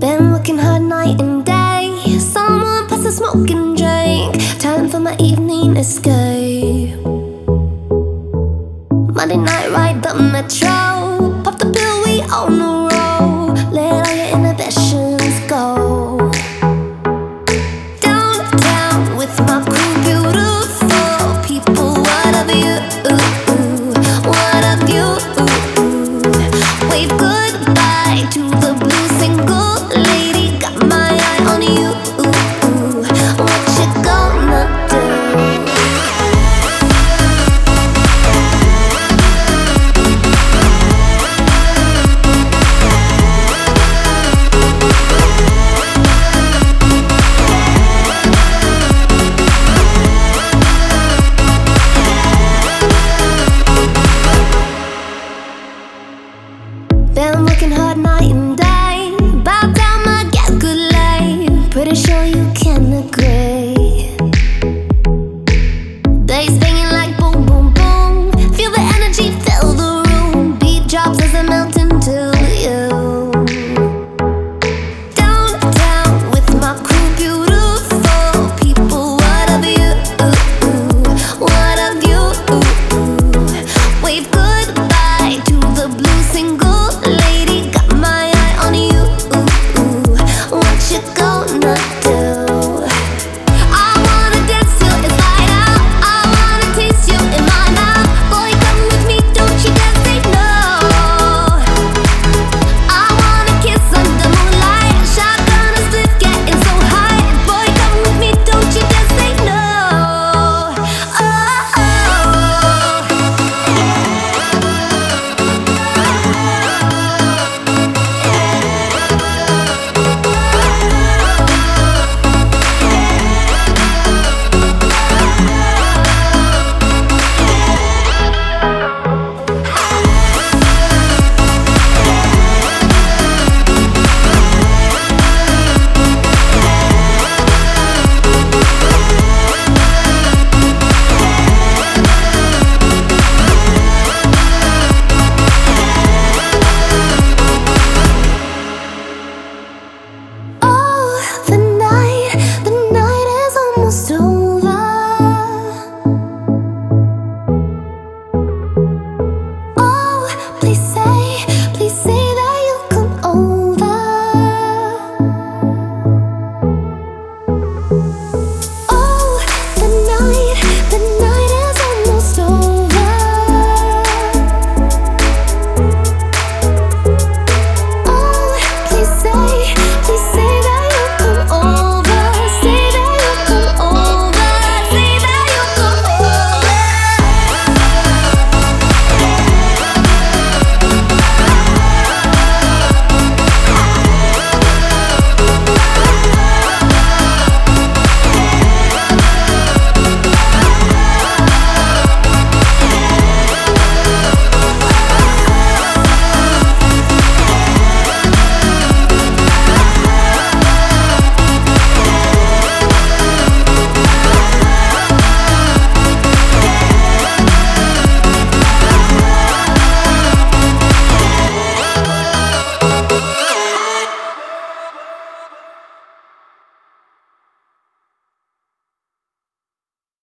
Been working hard night and day. Someone pass a smoking drink. Time for my evening escape. Monday night ride the metro. Been working hard night and day. Bow down, my get good life. Pretty sure you can agree.